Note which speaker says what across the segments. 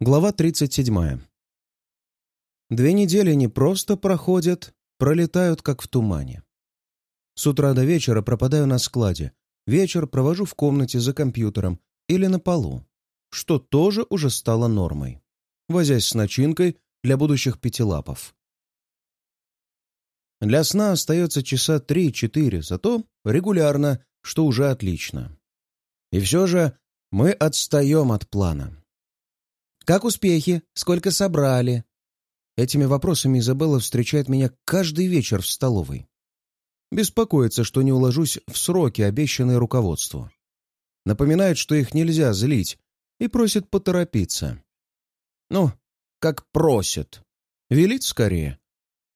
Speaker 1: Глава 37. Две недели не просто проходят, пролетают как в тумане. С утра до вечера пропадаю на складе, вечер провожу в комнате за компьютером или на полу, что тоже уже стало нормой, возясь с начинкой для будущих пятилапов. Для сна остается часа три-четыре, зато регулярно, что уже отлично. И все же мы отстаем от плана. «Как успехи? Сколько собрали?» Этими вопросами Изабелла встречает меня каждый вечер в столовой. Беспокоится, что не уложусь в сроки, обещанные руководству. Напоминает, что их нельзя злить, и просит поторопиться. Ну, как просит. Велит скорее.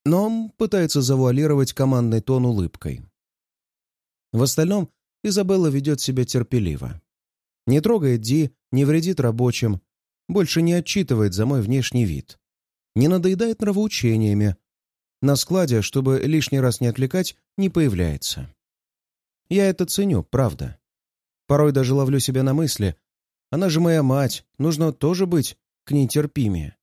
Speaker 1: Но пытается завуалировать командный тон улыбкой. В остальном Изабелла ведет себя терпеливо. Не трогает Ди, не вредит рабочим, больше не отчитывает за мой внешний вид. Не надоедает нравоучениями. На складе, чтобы лишний раз не отвлекать, не появляется. Я это ценю, правда. Порой даже ловлю себя на мысли. Она же моя мать, нужно тоже быть к ней терпимее.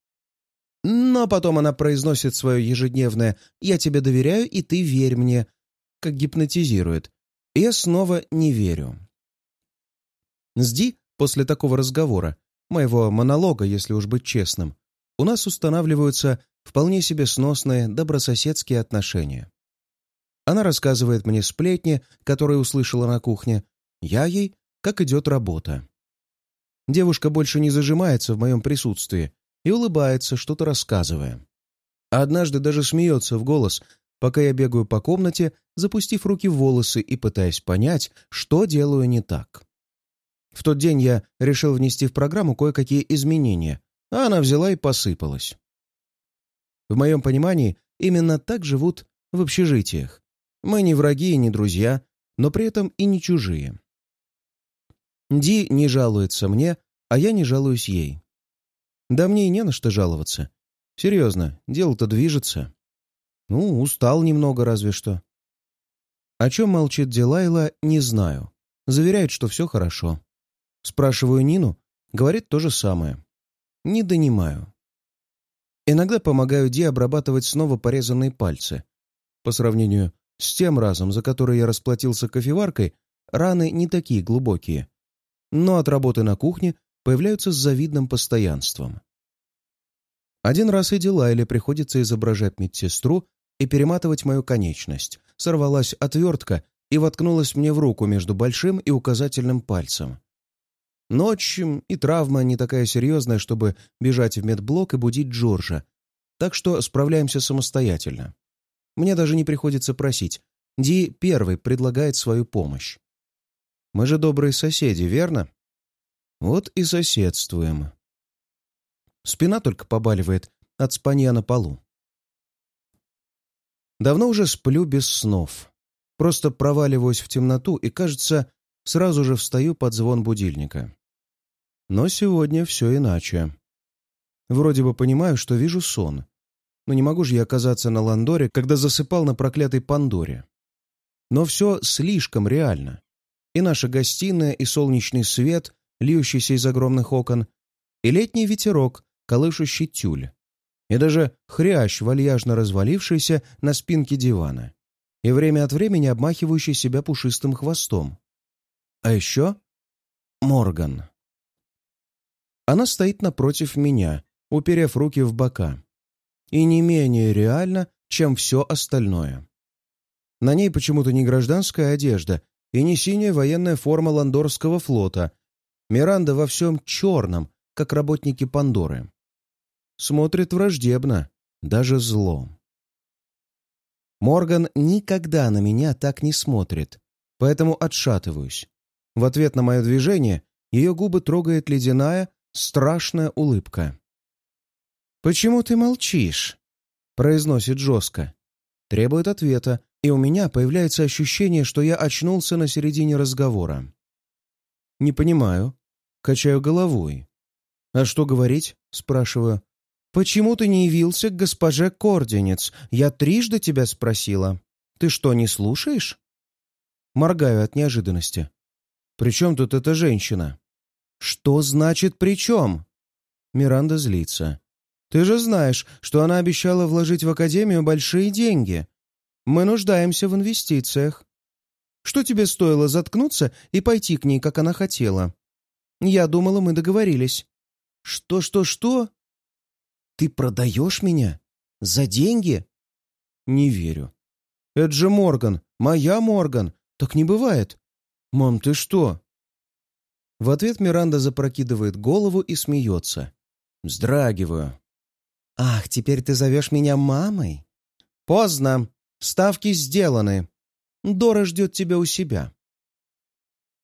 Speaker 1: Но потом она произносит свое ежедневное «я тебе доверяю, и ты верь мне», как гипнотизирует. Я снова не верю. С Ди после такого разговора моего монолога, если уж быть честным, у нас устанавливаются вполне себе сносные добрососедские отношения. Она рассказывает мне сплетни, которые услышала на кухне, я ей, как идет работа. Девушка больше не зажимается в моем присутствии и улыбается, что-то рассказывая. А однажды даже смеется в голос, пока я бегаю по комнате, запустив руки в волосы и пытаясь понять, что делаю не так. В тот день я решил внести в программу кое-какие изменения, а она взяла и посыпалась. В моем понимании, именно так живут в общежитиях. Мы не враги и не друзья, но при этом и не чужие. Ди не жалуется мне, а я не жалуюсь ей. Да мне и не на что жаловаться. Серьезно, дело-то движется. Ну, устал немного разве что. О чем молчит Дилайла, не знаю. Заверяет, что все хорошо. Спрашиваю Нину, говорит то же самое. Не донимаю. Иногда помогаю Ди обрабатывать снова порезанные пальцы. По сравнению с тем разом, за который я расплатился кофеваркой, раны не такие глубокие. Но от работы на кухне появляются с завидным постоянством. Один раз и Дилайле приходится изображать медсестру и перематывать мою конечность. Сорвалась отвертка и воткнулась мне в руку между большим и указательным пальцем. Ночь и травма не такая серьезная, чтобы бежать в медблок и будить Джорджа, так что справляемся самостоятельно. Мне даже не приходится просить. Ди первый предлагает свою помощь. Мы же добрые соседи, верно? Вот и соседствуем. Спина только побаливает от спанья на полу. Давно уже сплю без снов. Просто проваливаюсь в темноту и, кажется, сразу же встаю под звон будильника. Но сегодня все иначе. Вроде бы понимаю, что вижу сон. Но не могу же я оказаться на Ландоре, когда засыпал на проклятой Пандоре. Но все слишком реально. И наша гостиная, и солнечный свет, льющийся из огромных окон, и летний ветерок, колышущий тюль, и даже хрящ, вальяжно развалившийся на спинке дивана, и время от времени обмахивающий себя пушистым хвостом. А еще Морган. Она стоит напротив меня, уперев руки в бока. И не менее реально, чем все остальное. На ней почему-то не гражданская одежда и не синяя военная форма Ландорского флота. Миранда во всем черном, как работники Пандоры. Смотрит враждебно, даже зло. Морган никогда на меня так не смотрит, поэтому отшатываюсь. В ответ на мое движение ее губы трогает ледяная, страшная улыбка. «Почему ты молчишь?» — произносит жестко. Требует ответа, и у меня появляется ощущение, что я очнулся на середине разговора. «Не понимаю». Качаю головой. «А что говорить?» — спрашиваю. «Почему ты не явился к госпоже Корденец? Я трижды тебя спросила. Ты что, не слушаешь?» Моргаю от неожиданности. «При чем тут эта женщина?» «Что значит «при чем»?» Миранда злится. «Ты же знаешь, что она обещала вложить в Академию большие деньги. Мы нуждаемся в инвестициях. Что тебе стоило заткнуться и пойти к ней, как она хотела? Я думала, мы договорились». «Что, что, что?» «Ты продаешь меня? За деньги?» «Не верю». «Это же Морган, моя Морган. Так не бывает. Мам, ты что?» В ответ Миранда запрокидывает голову и смеется. Вздрагиваю. «Ах, теперь ты зовешь меня мамой?» «Поздно. Ставки сделаны. Дора ждет тебя у себя».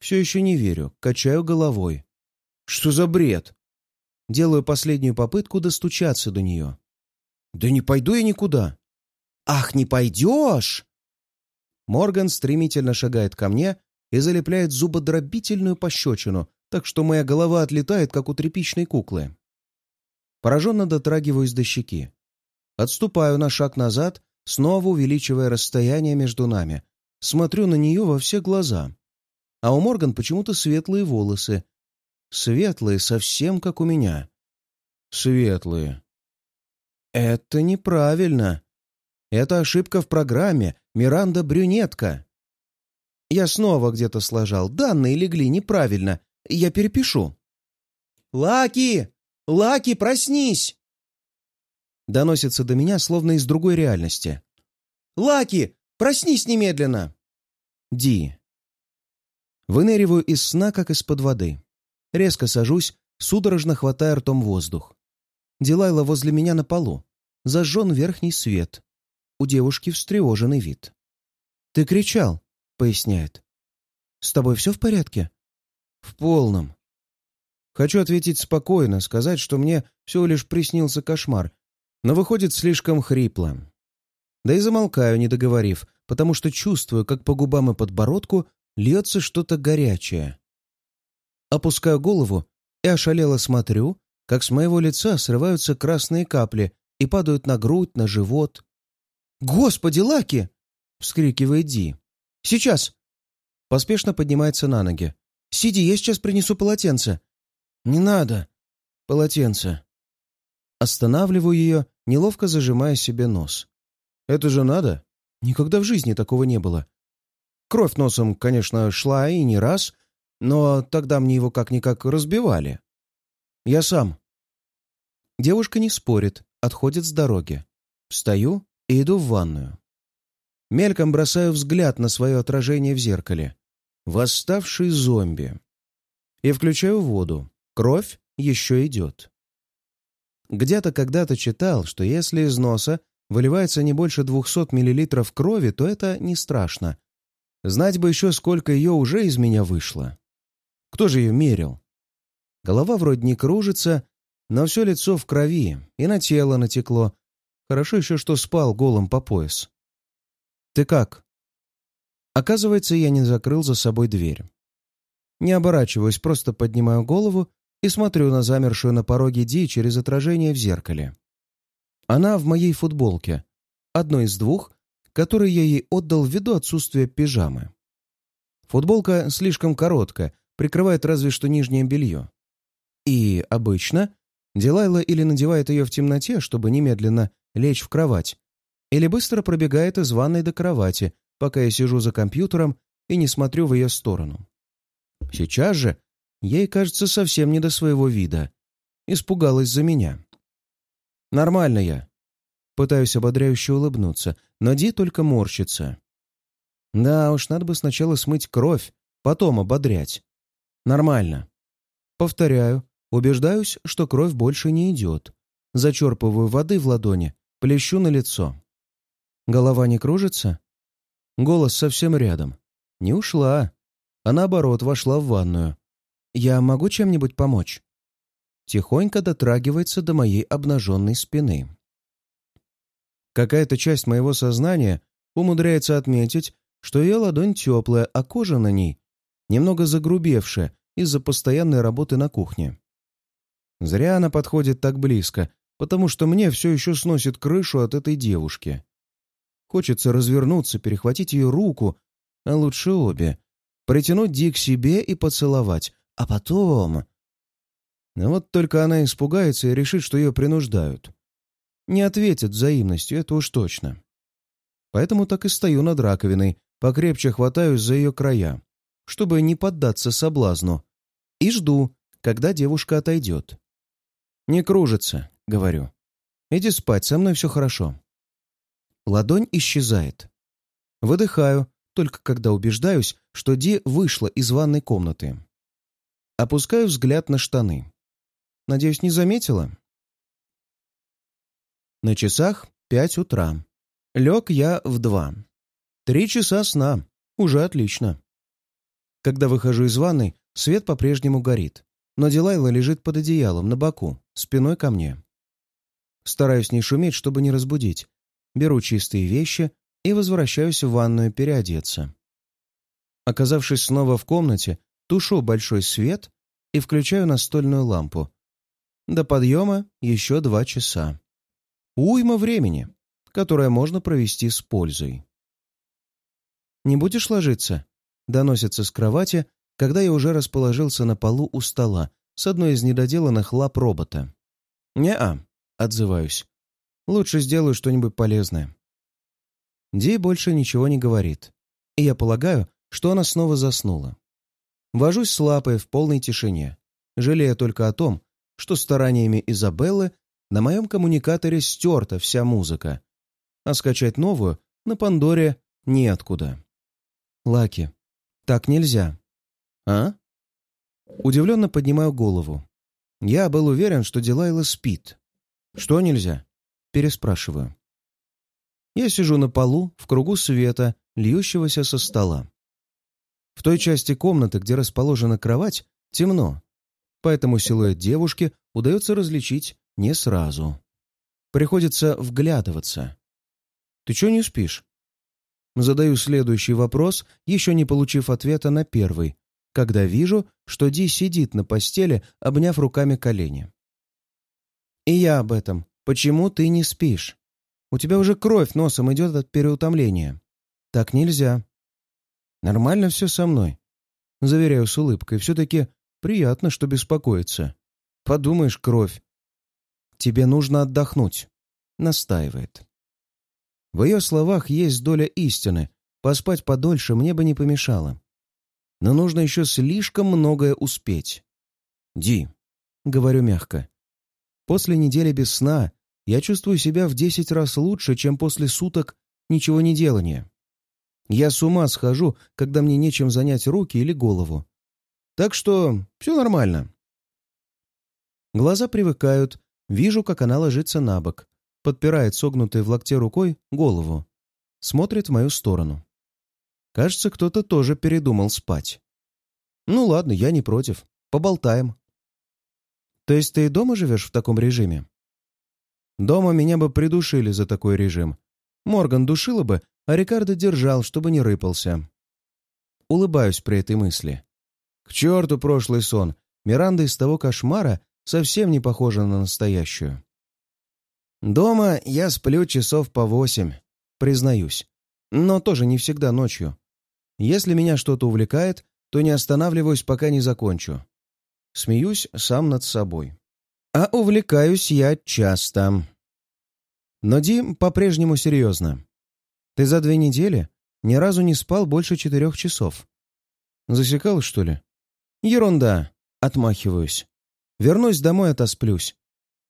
Speaker 1: Все еще не верю, качаю головой. «Что за бред?» Делаю последнюю попытку достучаться до нее. «Да не пойду я никуда!» «Ах, не пойдешь!» Морган стремительно шагает ко мне и залепляет зубодробительную пощечину, так что моя голова отлетает, как у тряпичной куклы. Пораженно дотрагиваюсь до щеки. Отступаю на шаг назад, снова увеличивая расстояние между нами. Смотрю на нее во все глаза. А у Морган почему-то светлые волосы. Светлые, совсем как у меня. Светлые. Это неправильно. Это ошибка в программе. Миранда брюнетка. Я снова где-то сложал. Данные легли неправильно. Я перепишу. «Лаки! Лаки, проснись!» Доносится до меня, словно из другой реальности. «Лаки, проснись немедленно!» Ди. Выныриваю из сна, как из-под воды. Резко сажусь, судорожно хватая ртом воздух. Дилайла возле меня на полу. Зажжен верхний свет. У девушки встревоженный вид. «Ты кричал», — поясняет. «С тобой все в порядке?» «В полном». Хочу ответить спокойно, сказать, что мне всего лишь приснился кошмар, но выходит слишком хрипло. Да и замолкаю, не договорив, потому что чувствую, как по губам и подбородку льется что-то горячее. Опускаю голову и ошалело смотрю, как с моего лица срываются красные капли и падают на грудь, на живот. «Господи, Лаки!» — вскрикивает Ди. «Сейчас!» Поспешно поднимается на ноги. «Сиди, я сейчас принесу полотенце». «Не надо!» «Полотенце». Останавливаю ее, неловко зажимая себе нос. «Это же надо? Никогда в жизни такого не было. Кровь носом, конечно, шла и не раз, но тогда мне его как-никак разбивали. Я сам». Девушка не спорит, отходит с дороги. Встаю и иду в ванную. Мельком бросаю взгляд на свое отражение в зеркале. Восставший зомби. И включаю воду. Кровь еще идет. Где-то когда-то читал, что если из носа выливается не больше 200 мл крови, то это не страшно. Знать бы еще, сколько ее уже из меня вышло. Кто же ее мерил? Голова вроде не кружится, но все лицо в крови, и на тело натекло, Хорошо еще, что спал голым по пояс. «Ты как?» Оказывается, я не закрыл за собой дверь. Не оборачиваюсь, просто поднимаю голову и смотрю на замершую на пороге Ди через отражение в зеркале. Она в моей футболке, одной из двух, которые я ей отдал ввиду отсутствия пижамы. Футболка слишком короткая, прикрывает разве что нижнее белье. И обычно Дилайла или надевает ее в темноте, чтобы немедленно лечь в кровать, или быстро пробегает из ванной до кровати, пока я сижу за компьютером и не смотрю в ее сторону. Сейчас же ей кажется совсем не до своего вида. Испугалась за меня. «Нормально я». Пытаюсь ободряюще улыбнуться, но Ди только морщится. Да уж, надо бы сначала смыть кровь, потом ободрять. Нормально. Повторяю, убеждаюсь, что кровь больше не идет. Зачерпываю воды в ладони Плещу на лицо. Голова не кружится? Голос совсем рядом. Не ушла, а наоборот вошла в ванную. «Я могу чем-нибудь помочь?» Тихонько дотрагивается до моей обнаженной спины. Какая-то часть моего сознания умудряется отметить, что ее ладонь теплая, а кожа на ней немного загрубевшая из-за постоянной работы на кухне. Зря она подходит так близко, потому что мне все еще сносит крышу от этой девушки. Хочется развернуться, перехватить ее руку, а лучше обе, притянуть Ди к себе и поцеловать, а потом... Вот только она испугается и решит, что ее принуждают. Не ответит взаимностью, это уж точно. Поэтому так и стою над раковиной, покрепче хватаюсь за ее края, чтобы не поддаться соблазну, и жду, когда девушка отойдет. «Не кружится», — говорю. «Иди спать, со мной все хорошо». Ладонь исчезает. Выдыхаю, только когда убеждаюсь, что Ди вышла из ванной комнаты. Опускаю взгляд на штаны. Надеюсь, не заметила? На часах пять утра. Лег я в два. Три часа сна. Уже отлично. Когда выхожу из ванной, свет по-прежнему горит, но Дилайла лежит под одеялом на боку, спиной ко мне. Стараюсь не шуметь, чтобы не разбудить. Беру чистые вещи и возвращаюсь в ванную переодеться. Оказавшись снова в комнате, тушу большой свет и включаю настольную лампу. До подъема еще два часа. Уйма времени, которое можно провести с пользой. «Не будешь ложиться?» — доносится с кровати, когда я уже расположился на полу у стола с одной из недоделанных лап робота. «Не-а», — отзываюсь. «Лучше сделаю что-нибудь полезное». Ди больше ничего не говорит, и я полагаю, что она снова заснула. Вожусь с лапой в полной тишине, жалея только о том, что стараниями Изабеллы на моем коммуникаторе стерта вся музыка, а скачать новую на Пандоре неоткуда. Лаки, так нельзя. А? Удивленно поднимаю голову. Я был уверен, что Дилайла спит. Что нельзя? Переспрашиваю. Я сижу на полу в кругу света, льющегося со стола. В той части комнаты, где расположена кровать, темно, поэтому силуэт девушки удается различить не сразу. Приходится вглядываться. «Ты чего не спишь?» Задаю следующий вопрос, еще не получив ответа на первый, когда вижу, что Ди сидит на постели, обняв руками колени. «И я об этом. Почему ты не спишь? У тебя уже кровь носом идет от переутомления. Так нельзя». «Нормально все со мной», — заверяю с улыбкой. «Все-таки приятно, что беспокоится. Подумаешь, кровь. Тебе нужно отдохнуть», — настаивает. В ее словах есть доля истины. Поспать подольше мне бы не помешало. Но нужно еще слишком многое успеть. «Ди», — говорю мягко, — «после недели без сна я чувствую себя в десять раз лучше, чем после суток ничего не делания. Я с ума схожу, когда мне нечем занять руки или голову. Так что все нормально». Глаза привыкают, вижу, как она ложится на бок, подпирает согнутой в локте рукой голову. Смотрит в мою сторону. Кажется, кто-то тоже передумал спать. Ну ладно, я не против. Поболтаем. То есть ты и дома живешь в таком режиме? Дома меня бы придушили за такой режим. Морган душила бы, а Рикардо держал, чтобы не рыпался. Улыбаюсь при этой мысли. К черту прошлый сон. Миранда из того кошмара совсем не похожа на настоящую. Дома я сплю часов по восемь, признаюсь. Но тоже не всегда ночью. Если меня что-то увлекает, то не останавливаюсь, пока не закончу. Смеюсь сам над собой. А увлекаюсь я часто. Но Дим по-прежнему серьезно. Ты за две недели ни разу не спал больше четырех часов. Засекал, что ли? Ерунда. Отмахиваюсь. Вернусь домой, отосплюсь.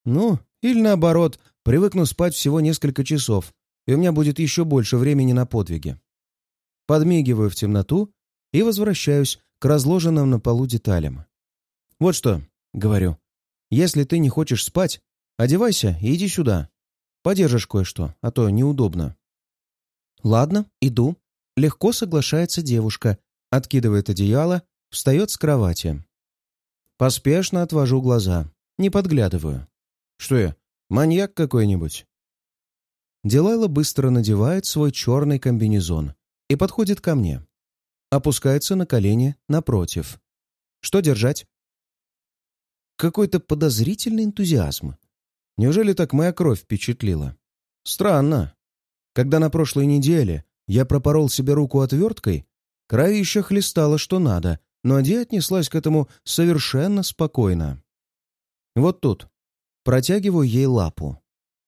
Speaker 1: Ну, или наоборот, Привыкну спать всего несколько часов, и у меня будет еще больше времени на подвиги. Подмигиваю в темноту и возвращаюсь к разложенным на полу деталям. «Вот что», — говорю, — «если ты не хочешь спать, одевайся и иди сюда. Подержишь кое-что, а то неудобно». «Ладно, иду». Легко соглашается девушка, откидывает одеяло, встает с кровати. Поспешно отвожу глаза, не подглядываю. Что я, Маньяк какой-нибудь?» Дилайла быстро надевает свой черный комбинезон и подходит ко мне. Опускается на колени напротив. «Что держать?» Какой-то подозрительный энтузиазм. Неужели так моя кровь впечатлила? Странно. Когда на прошлой неделе я пропорол себе руку отверткой, кровища хлестала что надо, но Ди отнеслась к этому совершенно спокойно. Вот тут. Протягиваю ей лапу.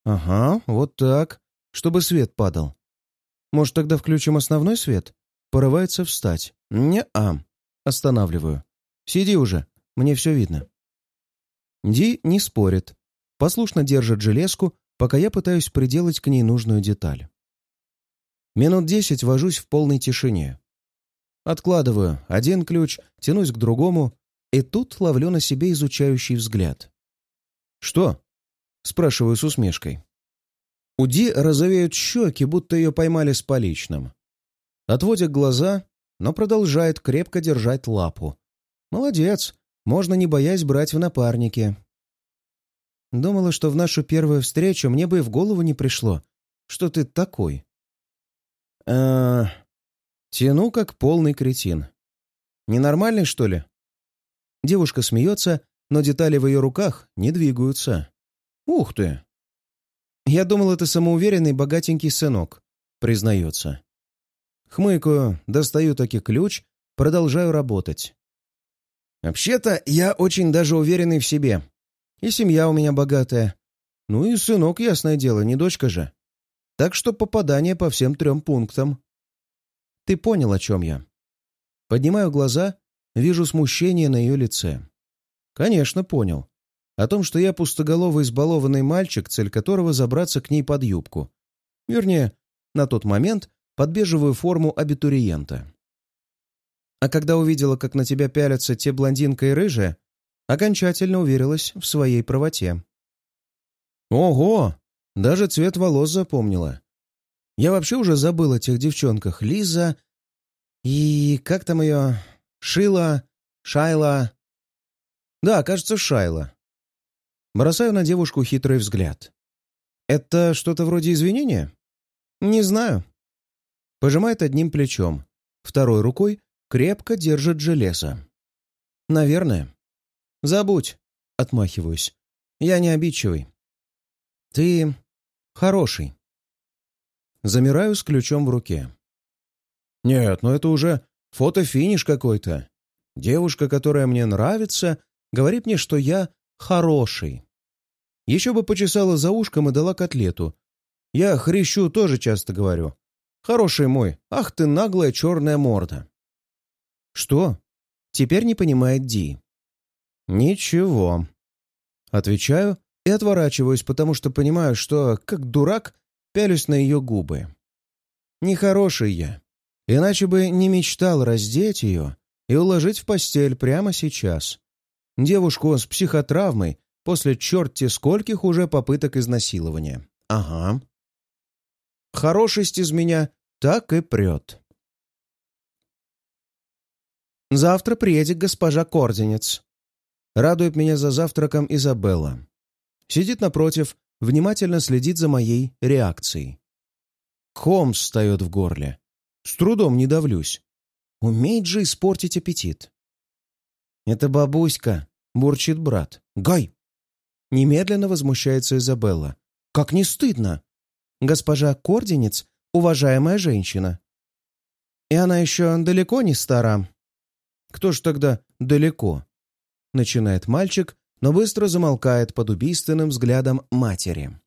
Speaker 1: Ага, вот так, чтобы свет падал. Может, тогда включим основной свет? Порывается встать. Не-а. Останавливаю. Сиди уже, мне все видно. Ди не спорит. Послушно держит железку, пока я пытаюсь приделать к ней нужную деталь. Минут десять вожусь в полной тишине. Откладываю один ключ, тянусь к другому, и тут ловлю на себе изучающий взгляд. «Что?» — спрашиваю с усмешкой. У Ди розовеют щеки, будто ее поймали с поличным. Отводит глаза, но продолжает крепко держать лапу. Молодец, можно не боясь брать в напарники. Думала, что в нашу первую встречу мне бы и в голову не пришло, что ты такой. э Тяну, как полный кретин. Ненормальный, что ли? Девушка смеется, но детали в ее руках не двигаются. Ух ты! Я думал, это самоуверенный богатенький сынок, признается. Хмыкаю, достаю таки ключ, продолжаю работать. Вообще-то, я очень даже уверенный в себе. И семья у меня богатая. Ну и сынок, ясное дело, не дочка же. Так что попадание по всем трем пунктам. Ты понял, о чем я. Поднимаю глаза, вижу смущение на ее лице. Конечно, понял. О том, что я пустоголовый избалованный мальчик, цель которого забраться к ней под юбку. Вернее, на тот момент под бежевую форму абитуриента. А когда увидела, как на тебя пялятся те блондинка и рыжая, окончательно уверилась в своей правоте. Ого! Даже цвет волос запомнила. Я вообще уже забыл о тех девчонках. Лиза и... как там ее? Шила? Шайла? Да, кажется, Шайла. Бросаю на девушку хитрый взгляд. «Это что-то вроде извинения?» «Не знаю». Пожимает одним плечом, второй рукой крепко держит железо. «Наверное». «Забудь», — отмахиваюсь. «Я не обидчивый». «Ты хороший». Замираю с ключом в руке. «Нет, ну это уже фото-финиш какой-то. Девушка, которая мне нравится, говорит мне, что я хороший. Еще бы почесала за ушком и дала котлету. Я хрящу тоже часто говорю. Хороший мой, ах ты наглая черная морда. Что? Теперь не понимает Ди. Ничего. Отвечаю и отворачиваюсь, потому что понимаю, что, как дурак, пялюсь на ее губы. Нехороший я. Иначе бы не мечтал раздеть ее и уложить в постель прямо сейчас. Девушку с психотравмой после черти скольких уже попыток изнасилования. Ага. Хорошесть из меня так и прет. Завтра приедет госпожа Корденец. Радует меня за завтраком Изабелла. Сидит напротив, внимательно следит за моей реакцией. Ком встает в горле. С трудом не давлюсь. Умеет же испортить аппетит. «Это бабуська», — бурчит брат. «Гай!» Немедленно возмущается Изабелла. «Как не стыдно! Госпожа Корденец — уважаемая женщина. И она еще далеко не стара». «Кто ж тогда далеко?» Начинает мальчик, но быстро замолкает под убийственным взглядом матери.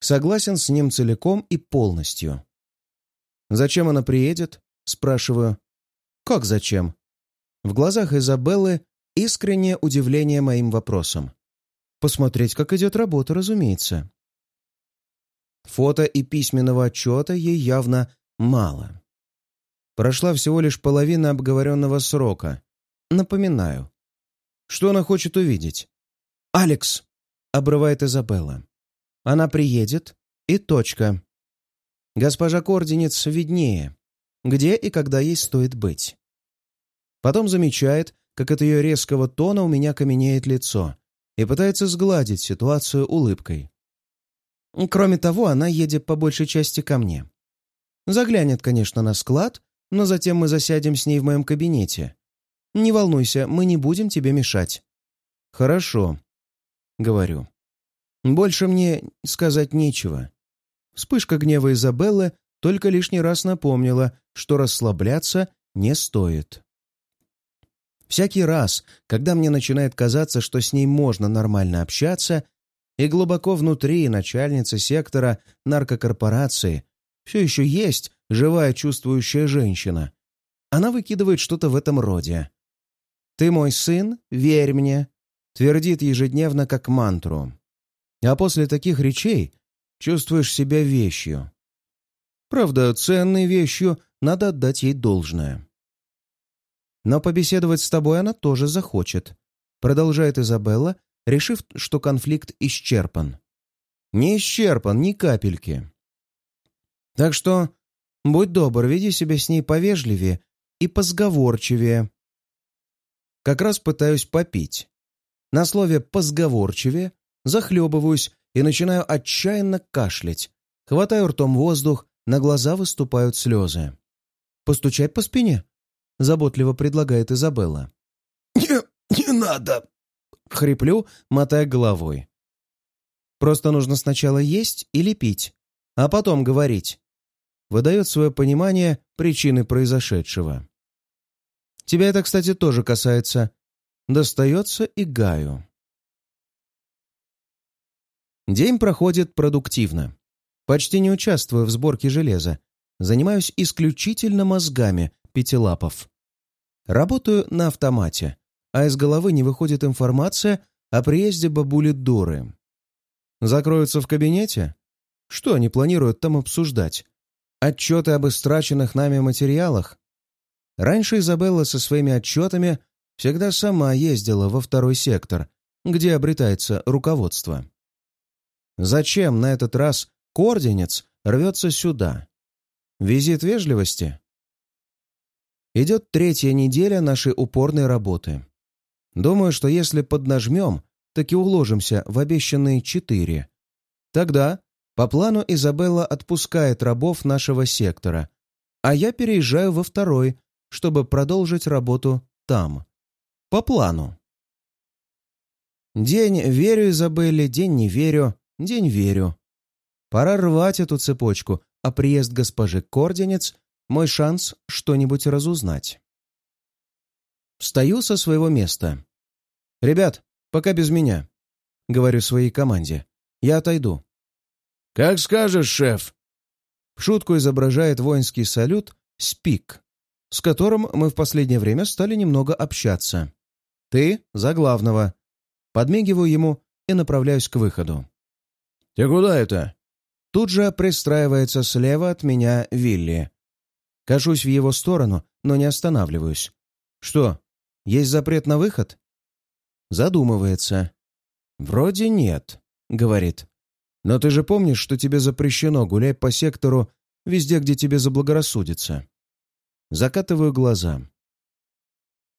Speaker 1: Согласен с ним целиком и полностью. «Зачем она приедет?» — спрашиваю. «Как зачем?» В глазах Изабеллы искреннее удивление моим вопросом. Посмотреть, как идет работа, разумеется. Фото и письменного отчета ей явно мало. Прошла всего лишь половина обговоренного срока. Напоминаю. Что она хочет увидеть? «Алекс!» — обрывает Изабелла. «Она приедет, и точка. Госпожа Кординец виднее, где и когда ей стоит быть». Потом замечает, как от ее резкого тона у меня каменеет лицо, и пытается сгладить ситуацию улыбкой. Кроме того, она едет по большей части ко мне. Заглянет, конечно, на склад, но затем мы засядем с ней в моем кабинете. Не волнуйся, мы не будем тебе мешать. Хорошо, говорю. Больше мне сказать нечего. Вспышка гнева Изабеллы только лишний раз напомнила, что расслабляться не стоит. Всякий раз, когда мне начинает казаться, что с ней можно нормально общаться, и глубоко внутри начальницы сектора наркокорпорации все еще есть живая чувствующая женщина, она выкидывает что-то в этом роде. «Ты мой сын, верь мне», твердит ежедневно как мантру. А после таких речей чувствуешь себя вещью. Правда, ценной вещью надо отдать ей должное. Но побеседовать с тобой она тоже захочет, продолжает Изабелла, решив, что конфликт исчерпан. Не исчерпан ни капельки. Так что будь добр, веди себя с ней повежливее и позговорчивее. Как раз пытаюсь попить. На слове «позговорчивее» захлебываюсь и начинаю отчаянно кашлять. Хватаю ртом воздух, на глаза выступают слезы. «Постучать по спине?» — заботливо предлагает Изабелла.
Speaker 2: «Не, не надо!»
Speaker 1: — хриплю, мотая головой. «Просто нужно сначала есть или пить, а потом говорить». Выдает свое понимание причины произошедшего. Тебя это, кстати, тоже касается. Достается и Гаю. День проходит продуктивно. Почти не участвую в сборке железа. Занимаюсь исключительно мозгами пятилапов. Работаю на автомате, а из головы не выходит информация о приезде бабули Доры. Закроются в кабинете? Что они планируют там обсуждать? Отчеты об истраченных нами материалах? Раньше Изабелла со своими отчетами всегда сама ездила во второй сектор, где обретается руководство. Зачем на этот раз Корденец рвется сюда? Визит вежливости? Идет третья неделя нашей упорной работы. Думаю, что если поднажмем, так и уложимся в обещанные четыре. Тогда, по плану, Изабелла отпускает рабов нашего сектора, а я переезжаю во второй, чтобы продолжить работу там. По плану. День верю Изабелле, день не верю, день верю. Пора рвать эту цепочку, а приезд госпожи Корденец — мой шанс что-нибудь разузнать. Встаю со своего места. «Ребят, пока без меня», — говорю своей команде. «Я отойду».
Speaker 2: «Как скажешь, шеф!»
Speaker 1: В шутку изображает воинский салют «Спик», с которым мы в последнее время стали немного общаться. «Ты за главного». Подмигиваю ему и направляюсь к выходу.
Speaker 2: «Ты куда это?»
Speaker 1: Тут же пристраивается слева от меня Вилли. Кашусь в его сторону, но не останавливаюсь. «Что, есть запрет на выход?» Задумывается. «Вроде нет», — говорит. «Но ты же помнишь, что тебе запрещено гулять по сектору везде, где тебе заблагорассудится?» Закатываю глаза.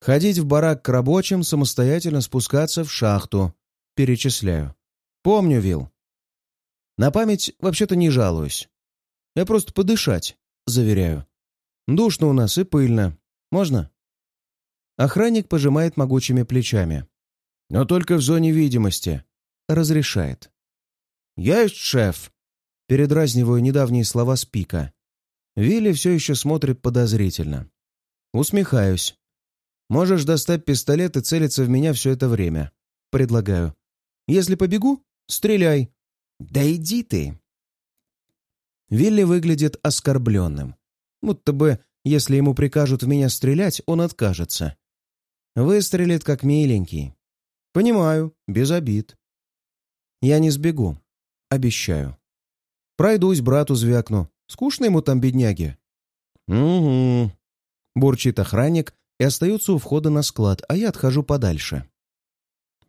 Speaker 1: Ходить в барак к рабочим, самостоятельно спускаться в шахту. Перечисляю. Помню, Вил. На память вообще-то не жалуюсь. Я просто подышать, заверяю. Душно у нас и пыльно. Можно? Охранник пожимает могучими плечами. Но только в зоне видимости. Разрешает. «Есть, шеф!» Передразниваю недавние слова Спика. Вилли все еще смотрит подозрительно. Усмехаюсь. Можешь достать пистолет и целиться в меня все это время. Предлагаю. Если побегу, стреляй. Да иди ты. Вилли выглядит оскорбленным. Будто бы, если ему прикажут в меня стрелять, он откажется. Выстрелит, как миленький. Понимаю, без обид. Я не сбегу. Обещаю. Пройдусь, брату звякну. Скучно ему там, бедняги?» «Угу», — бурчит охранник и остается у входа на склад, а я отхожу подальше.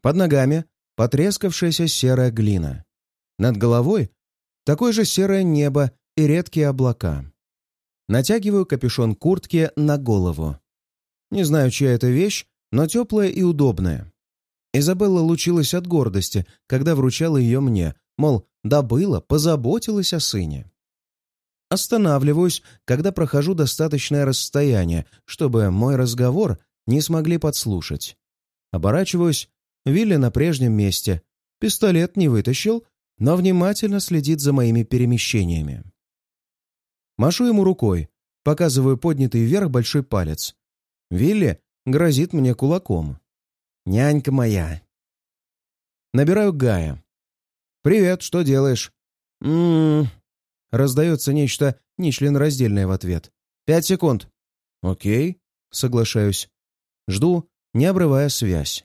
Speaker 1: Под ногами потрескавшаяся серая глина. Над головой такое же серое небо и редкие облака. Натягиваю капюшон куртки на голову. Не знаю, чья это вещь, но теплая и удобная. Изабелла лучилась от гордости, когда вручала ее мне, мол, добыла, позаботилась о сыне. Останавливаюсь, когда прохожу достаточное расстояние, чтобы мой разговор не смогли подслушать. Оборачиваюсь, Вилли на прежнем месте. Пистолет не вытащил, но внимательно следит за моими перемещениями. Машу ему рукой, показываю поднятый вверх большой палец. Вилли грозит мне кулаком. Нянька моя. Набираю Гая. «Привет, что делаешь?» «М-м-м...» Раздается нечто нечленораздельное в ответ. «Пять секунд». «Окей», соглашаюсь. Жду, не обрывая связь.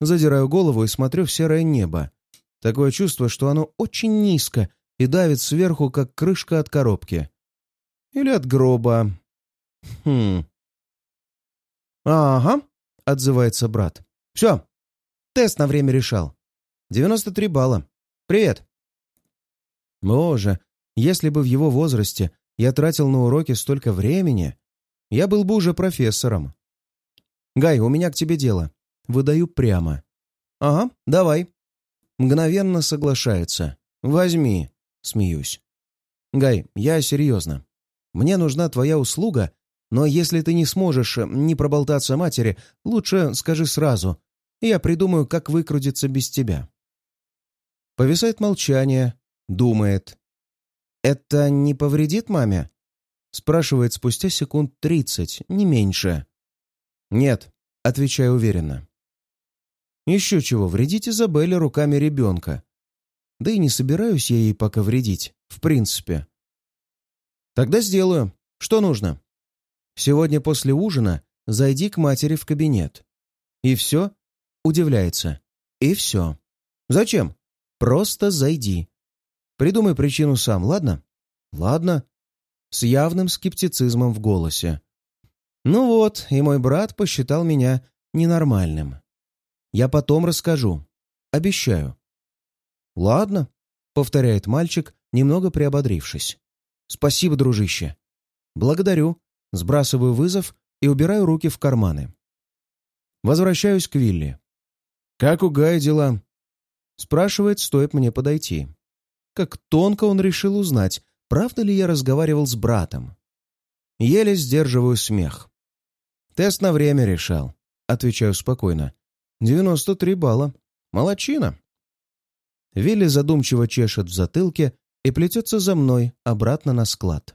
Speaker 1: Задираю голову и смотрю в серое небо. Такое чувство, что оно очень низко и давит сверху, как крышка от коробки. Или от гроба. Хм. «Ага», — отзывается брат. «Все, тест на время решал. 93 балла. Привет». Боже, если бы в его возрасте я тратил на уроки столько времени, я был бы уже профессором. «Гай, у меня к тебе дело». Выдаю прямо. «Ага, давай». Мгновенно соглашается. «Возьми», — смеюсь. «Гай, я серьезно. Мне нужна твоя услуга, но если ты не сможешь э, не проболтаться матери, лучше скажи сразу, я придумаю, как выкрутиться без тебя». Повисает молчание, думает. «Это не повредит маме?» Спрашивает спустя секунд тридцать, не меньше. «Нет», — отвечаю уверенно. «Еще чего, вредить Изабелле руками ребенка. Да и не собираюсь я ей пока вредить, в принципе. Тогда сделаю. Что нужно? Сегодня после ужина зайди к матери в кабинет. И все? Удивляется. И все. Зачем? Просто зайди. Придумай причину сам, ладно? Ладно. С явным скептицизмом в голосе. Ну вот, и мой брат посчитал меня ненормальным. Я потом расскажу. Обещаю. Ладно, повторяет мальчик, немного приободрившись. Спасибо, дружище. Благодарю. Сбрасываю вызов и убираю руки в карманы. Возвращаюсь к Вилли. «Как у Гая дела?» Спрашивает, стоит мне подойти. Как тонко он решил узнать, правда ли я разговаривал с братом. Еле сдерживаю смех. «Тест на время решал», — отвечаю спокойно. «Девяносто три балла. Молодчина». Вилли задумчиво чешет в затылке и плетется за мной обратно на склад.